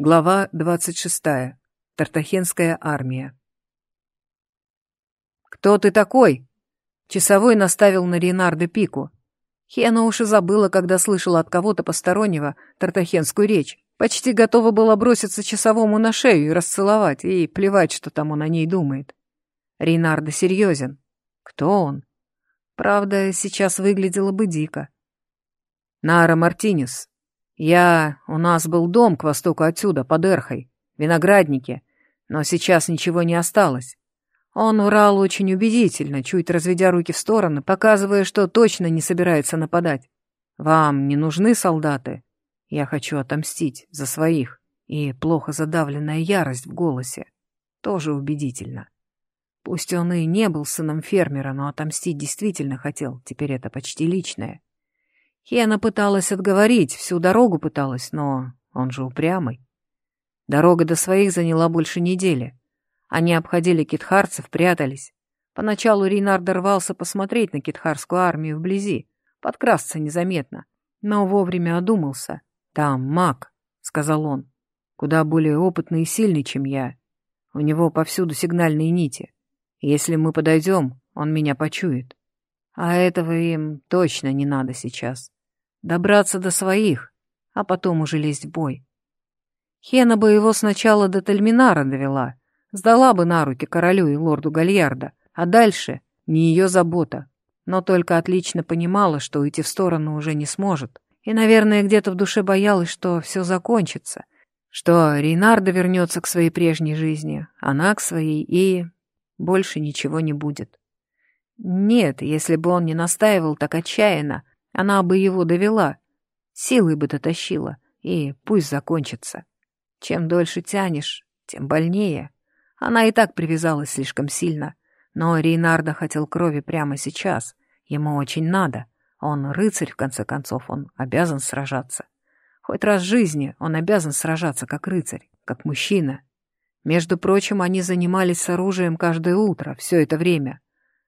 Глава 26. Тартахенская армия. «Кто ты такой?» Часовой наставил на Ренардо пику. Хена уж и забыла, когда слышала от кого-то постороннего тартахенскую речь. Почти готова была броситься часовому на шею и расцеловать, и плевать, что там он о ней думает. Ренардо серьезен. Кто он? Правда, сейчас выглядело бы дико. Нара Мартинес, я... У нас был дом к востоку отсюда, под Эрхой, виноградники, но сейчас ничего не осталось. Он врал очень убедительно, чуть разведя руки в стороны, показывая, что точно не собирается нападать. «Вам не нужны солдаты? Я хочу отомстить за своих». И плохо задавленная ярость в голосе. Тоже убедительно. Пусть он и не был сыном фермера, но отомстить действительно хотел, теперь это почти личное. Хена пыталась отговорить, всю дорогу пыталась, но он же упрямый. Дорога до своих заняла больше недели. Они обходили китхарцев, прятались. Поначалу Рейнард рвался посмотреть на китхарскую армию вблизи, подкрасться незаметно, но вовремя одумался. «Там маг», — сказал он, — «куда более опытный и сильный, чем я. У него повсюду сигнальные нити. Если мы подойдем, он меня почует. А этого им точно не надо сейчас. Добраться до своих, а потом уже лезть в бой. Хена бы его сначала до Тальминара довела, сдала бы на руки королю и лорду Гальярда, а дальше не ее забота, но только отлично понимала, что уйти в сторону уже не сможет, и, наверное, где-то в душе боялась, что все закончится, что Рейнарда вернется к своей прежней жизни, она к своей, и больше ничего не будет. Нет, если бы он не настаивал так отчаянно, она бы его довела, силой бы дотащила, и пусть закончится. Чем дольше тянешь, тем больнее. Она и так привязалась слишком сильно, но Рейнарда хотел крови прямо сейчас. Ему очень надо. Он рыцарь, в конце концов, он обязан сражаться. Хоть раз в жизни он обязан сражаться как рыцарь, как мужчина. Между прочим, они занимались с оружием каждое утро, все это время.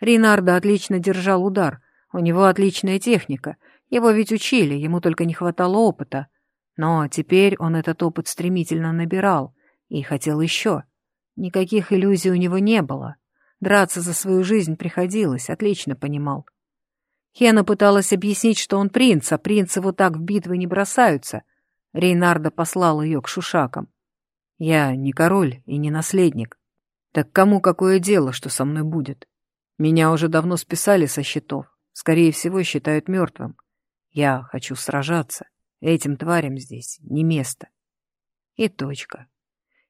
Рейнарда отлично держал удар, у него отличная техника. Его ведь учили, ему только не хватало опыта. Но теперь он этот опыт стремительно набирал и хотел еще. Никаких иллюзий у него не было. Драться за свою жизнь приходилось, отлично понимал. Хена пыталась объяснить, что он принц, а принцы вот так в битвы не бросаются. Рейнарда послал ее к шушакам. «Я не король и не наследник. Так кому какое дело, что со мной будет? Меня уже давно списали со счетов. Скорее всего, считают мертвым. Я хочу сражаться. Этим тварям здесь не место. И точка.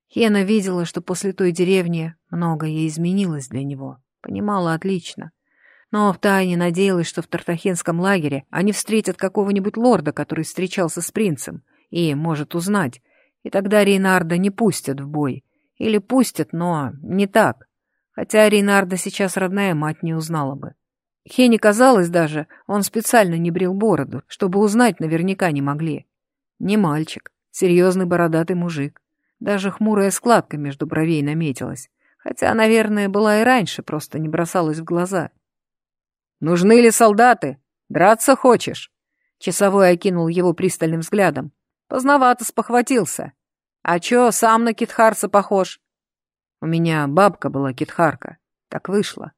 Хена видела, что после той деревни многое изменилось для него. Понимала отлично. Но втайне надеялась, что в Тартахенском лагере они встретят какого-нибудь лорда, который встречался с принцем, и может узнать. И тогда Рейнарда не пустят в бой. Или пустят, но не так. Хотя Рейнарда сейчас родная мать не узнала бы. Хене казалось даже, он специально не брил бороду, чтобы узнать наверняка не могли. Не мальчик, серьезный бородатый мужик. Даже хмурая складка между бровей наметилась. Хотя, наверное, была и раньше, просто не бросалась в глаза. «Нужны ли солдаты? Драться хочешь?» Часовой окинул его пристальным взглядом. Поздновато спохватился. «А чё, сам на китхарца похож?» «У меня бабка была китхарка. Так вышло».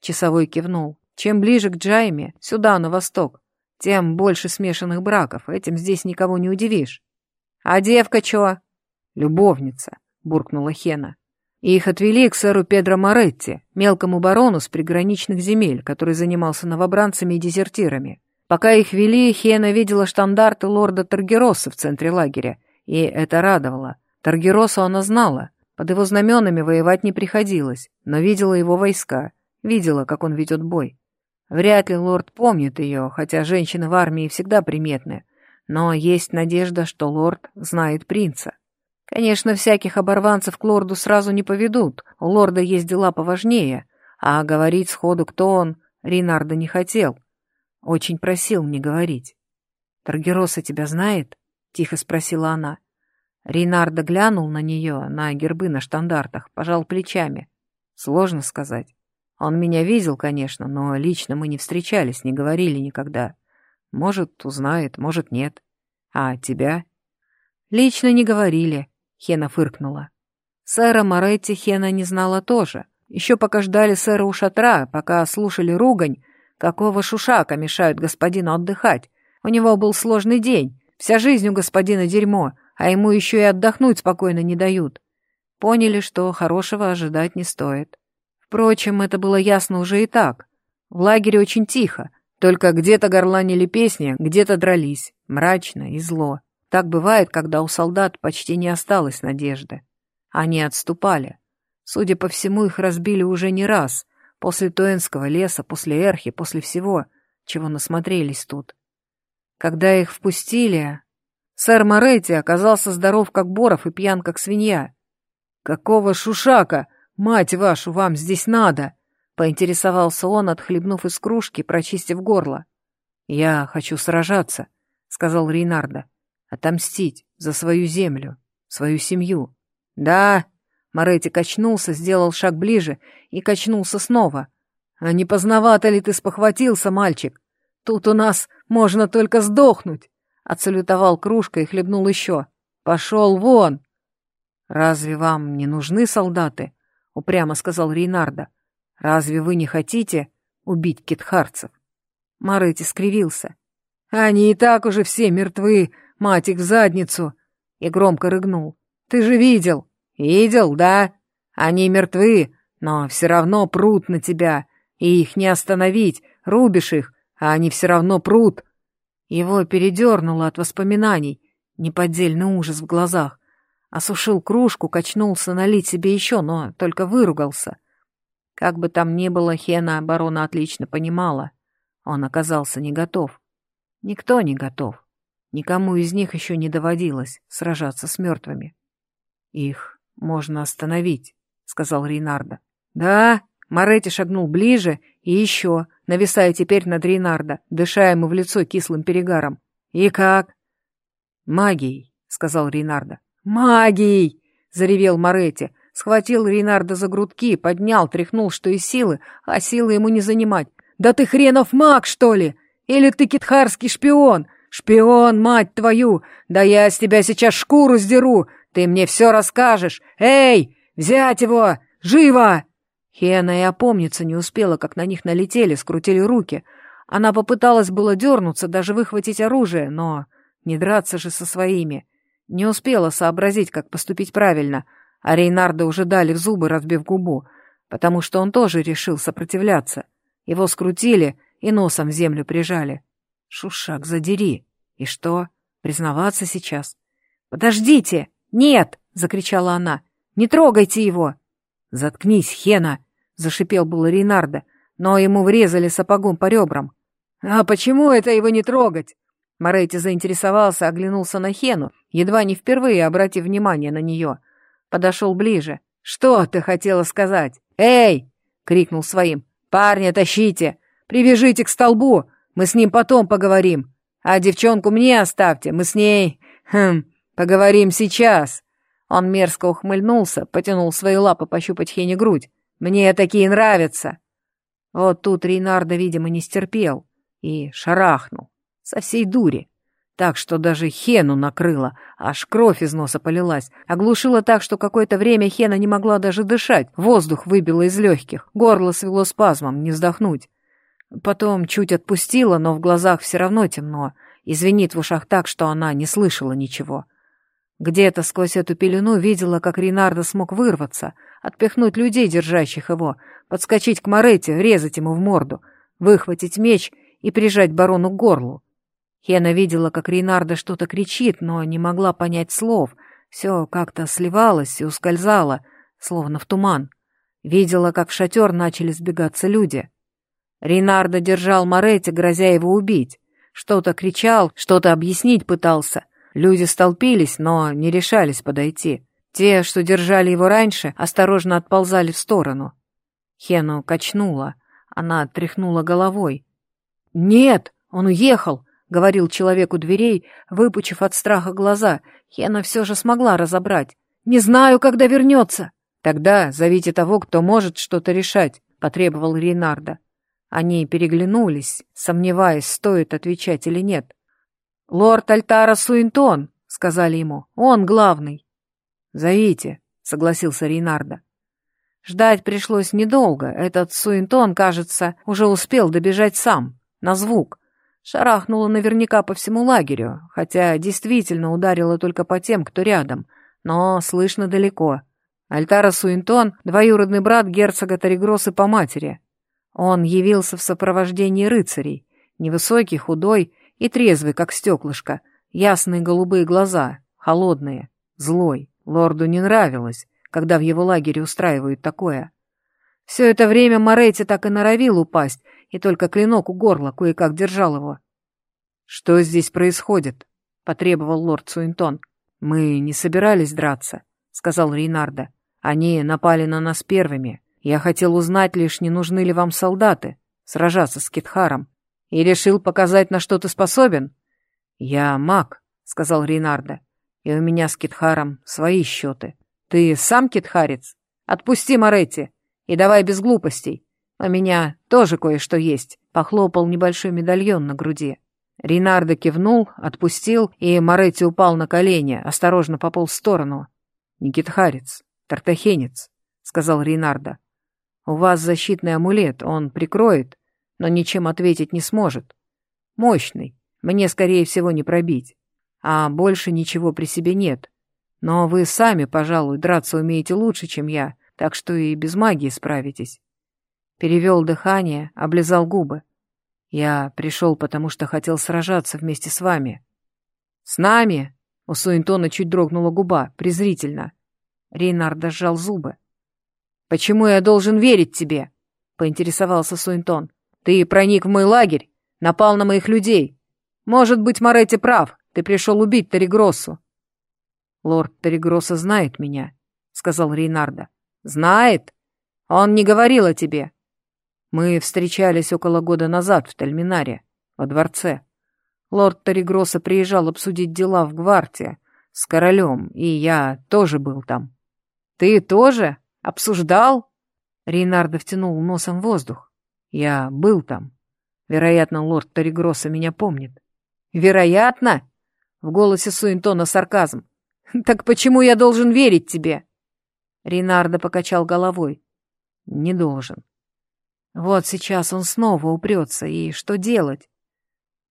Часовой кивнул. Чем ближе к Джайме, сюда, на восток, тем больше смешанных браков, этим здесь никого не удивишь. А девка чё? Любовница, буркнула Хена. их отвели к сэру Педро Моретти, мелкому барону с приграничных земель, который занимался новобранцами и дезертирами. Пока их вели, Хена видела штандарты лорда Таргероса в центре лагеря, и это радовало. Таргероса она знала, под его знаменами воевать не приходилось, но видела его войска, видела, как он ведет бой. Вряд ли лорд помнит ее, хотя женщины в армии всегда приметны. Но есть надежда, что лорд знает принца. Конечно, всяких оборванцев к лорду сразу не поведут, у лорда есть дела поважнее, а говорить сходу, кто он, Ринардо не хотел. Очень просил не говорить. «Таргероса тебя знает?» — тихо спросила она. Ринардо глянул на нее, на гербы на штандартах, пожал плечами. Сложно сказать. Он меня видел, конечно, но лично мы не встречались, не говорили никогда. Может, узнает, может, нет. А тебя? «Лично не говорили», — Хена фыркнула. Сэра Моретти Хена не знала тоже. Еще пока ждали сэра у шатра, пока слушали ругань, какого шушака мешают господину отдыхать. У него был сложный день, вся жизнь у господина дерьмо, а ему еще и отдохнуть спокойно не дают. Поняли, что хорошего ожидать не стоит. Впрочем, это было ясно уже и так. В лагере очень тихо, только где-то горланили песни, где-то дрались, мрачно и зло. Так бывает, когда у солдат почти не осталось надежды. Они отступали. Судя по всему, их разбили уже не раз, после Туэнского леса, после Эрхи, после всего, чего насмотрелись тут. Когда их впустили, сэр Моретти оказался здоров как боров и пьян как свинья. «Какого шушака? Мать вашу, вам здесь надо!» — поинтересовался он, отхлебнув из кружки, прочистив горло. «Я хочу сражаться», — сказал Рейнарда. «Отомстить за свою землю, свою семью». «Да», — Моретти качнулся, сделал шаг ближе и качнулся снова. «А не поздновато ли ты спохватился, мальчик? Тут у нас можно только сдохнуть!» Отсалютовал кружкой и хлебнул еще. «Пошел вон!» «Разве вам не нужны солдаты?» — упрямо сказал Рейнарда. «Разве вы не хотите убить китхарцев?» Марыти скривился. «Они и так уже все мертвы, мать их в задницу!» И громко рыгнул. «Ты же видел!» «Видел, да? Они мертвы, но все равно прут на тебя, и их не остановить, рубишь их, а они все равно прут!» Его передернуло от воспоминаний, неподдельный ужас в глазах. Осушил кружку, качнулся налить себе еще, но только выругался. Как бы там ни было, Хена оборона отлично понимала. Он оказался не готов. Никто не готов. Никому из них еще не доводилось сражаться с мертвыми. «Их можно остановить», — сказал Рейнарда. «Да?» — Моретти шагнул ближе и еще, нависая теперь над Рейнарда, дыша ему в лицо кислым перегаром. «И как?» «Магией», — сказал Рейнарда. «Магией!» — заревел Моретти. Схватил Рейнарда за грудки, поднял, тряхнул, что из силы, а силы ему не занимать. «Да ты хренов маг, что ли? Или ты китхарский шпион? Шпион, мать твою! Да я с тебя сейчас шкуру сдеру! Ты мне все расскажешь! Эй, взять его! Живо!» Хена и опомниться не успела, как на них налетели, скрутили руки. Она попыталась было дернуться, даже выхватить оружие, но не драться же со своими. Не успела сообразить, как поступить правильно, а Рейнарда уже дали в зубы, разбив губу, потому что он тоже решил сопротивляться. Его скрутили и носом в землю прижали. Шушак, задери. И что, признаваться сейчас? «Подождите! Нет!» — закричала она. «Не трогайте его!» «Заткнись, Хена!» — зашипел был Рейнарда, но ему врезали сапогом по ребрам. «А почему это его не трогать?» Моретти заинтересовался, оглянулся на Хену, едва не впервые обратив внимание на нее. Подошел ближе. «Что ты хотела сказать? Эй!» — крикнул своим. «Парня тащите! Привяжите к столбу! Мы с ним потом поговорим! А девчонку мне оставьте, мы с ней... Хм, поговорим сейчас!» Он мерзко ухмыльнулся, потянул свои лапы пощупать Хене грудь. «Мне такие нравятся!» Вот тут Рейнарда, видимо, не стерпел и шарахнул. Со всей дури. Так что даже Хену накрыло, аж кровь из носа полилась. Оглушила так, что какое-то время Хена не могла даже дышать. Воздух выбило из легких. Горло свело спазмом, не вздохнуть. Потом чуть отпустила, но в глазах все равно темно. И в ушах так, что она не слышала ничего. Где-то сквозь эту пелену видела, как Ринардо смог вырваться, отпихнуть людей, держащих его, подскочить к Моретте, резать ему в морду, выхватить меч и прижать барону к горлу. Хена видела, как Рейнарда что-то кричит, но не могла понять слов. Все как-то сливалось и ускользало, словно в туман. Видела, как в шатер начали сбегаться люди. Рейнарда держал Моретти, грозя его убить. Что-то кричал, что-то объяснить пытался. Люди столпились, но не решались подойти. Те, что держали его раньше, осторожно отползали в сторону. Хену качнула. Она тряхнула головой. «Нет, он уехал!» Говорил человек у дверей, выпучив от страха глаза. Хена все же смогла разобрать. «Не знаю, когда вернется!» «Тогда зовите того, кто может что-то решать», — потребовал Рейнарда. Они переглянулись, сомневаясь, стоит отвечать или нет. «Лорд Альтара Суинтон», — сказали ему. «Он главный». «Зовите», — согласился Рейнардо. Ждать пришлось недолго. Этот Суинтон, кажется, уже успел добежать сам, на звук. Шарахнуло наверняка по всему лагерю, хотя действительно ударило только по тем, кто рядом, но слышно далеко. Альтара Суинтон — двоюродный брат герцога Таригросы по матери. Он явился в сопровождении рыцарей, невысокий, худой и трезвый, как стеклышко, ясные голубые глаза, холодные, злой. Лорду не нравилось, когда в его лагере устраивают такое. Все это время Моретти так и норовил упасть, и только клинок у горла кое-как держал его. «Что здесь происходит?» — потребовал лорд Суинтон. «Мы не собирались драться», — сказал Рейнарда. «Они напали на нас первыми. Я хотел узнать лишь, не нужны ли вам солдаты, сражаться с Китхаром. И решил показать, на что ты способен». «Я маг», — сказал Рейнарда. «И у меня с Китхаром свои счеты». «Ты сам китхарец? Отпусти Моретти и давай без глупостей. У меня тоже кое-что есть», — похлопал небольшой медальон на груди. Ринардо кивнул, отпустил, и Моретти упал на колени, осторожно пополз в сторону. «Не китхарец, тартахенец», — сказал Ринардо. «У вас защитный амулет, он прикроет, но ничем ответить не сможет. Мощный, мне, скорее всего, не пробить. А больше ничего при себе нет. Но вы сами, пожалуй, драться умеете лучше, чем я, так что и без магии справитесь. Перевел дыхание, облизал губы. Я пришел, потому что хотел сражаться вместе с вами. С нами? У Суинтона чуть дрогнула губа, презрительно. Рейнард сжал зубы. «Почему я должен верить тебе?» — поинтересовался Суинтон. «Ты проник в мой лагерь, напал на моих людей. Может быть, Моретти прав, ты пришел убить Таригроссу. «Лорд Терегроса знает меня», — сказал Рейнарда. «Знает? Он не говорил о тебе. Мы встречались около года назад в Тальминаре, во дворце. Лорд Терегроса приезжал обсудить дела в Гварте с королем, и я тоже был там». «Ты тоже? Обсуждал?» Рейнардо втянул носом воздух. «Я был там. Вероятно, лорд Торигроса меня помнит». «Вероятно?» В голосе Суинтона сарказм. «Так почему я должен верить тебе?» Ринардо покачал головой. «Не должен. Вот сейчас он снова упрется, и что делать?»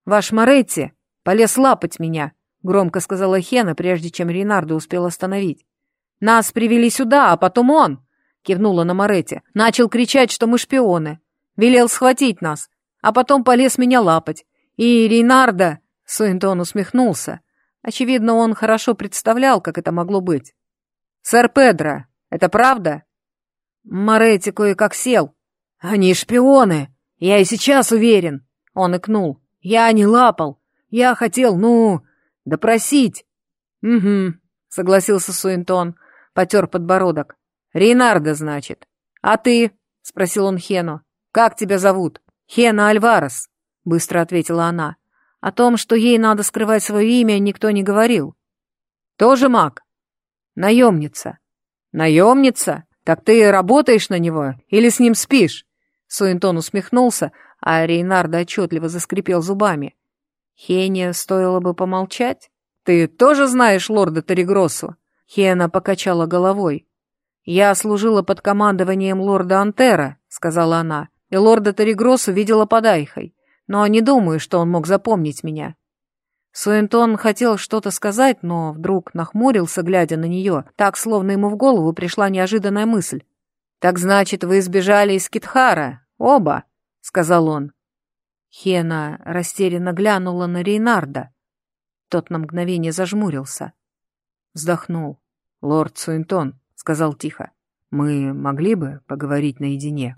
«Ваш Моретти полез лапать меня», — громко сказала Хена, прежде чем Ринардо успел остановить. «Нас привели сюда, а потом он», — кивнула на Моретти, — «начал кричать, что мы шпионы. Велел схватить нас, а потом полез меня лапать. И Ринардо...» — Суинтон усмехнулся. Очевидно, он хорошо представлял, как это могло быть. «Сэр Педро, это правда?» Моретти кое-как сел. «Они шпионы! Я и сейчас уверен!» Он икнул. «Я не лапал! Я хотел, ну, допросить!» «Угу», — согласился Суинтон, потер подбородок. «Рейнардо, значит. А ты?» — спросил он Хену. «Как тебя зовут?» «Хена Альварес», — быстро ответила она. О том, что ей надо скрывать свое имя, никто не говорил. Тоже маг? Наемница. Наемница? Так ты работаешь на него или с ним спишь? Суинтон усмехнулся, а Рейнардо отчетливо заскрипел зубами. Хене стоило бы помолчать. Ты тоже знаешь лорда Терегросу? Хена покачала головой. «Я служила под командованием лорда Антера», — сказала она, — «и лорда Терегросу видела под Айхой но не думаю, что он мог запомнить меня. Суэнтон хотел что-то сказать, но вдруг нахмурился, глядя на нее, так, словно ему в голову пришла неожиданная мысль. «Так значит, вы сбежали из Китхара, оба», — сказал он. Хена растерянно глянула на Рейнарда. Тот на мгновение зажмурился. Вздохнул. «Лорд Суинтон», — сказал тихо, — «мы могли бы поговорить наедине?»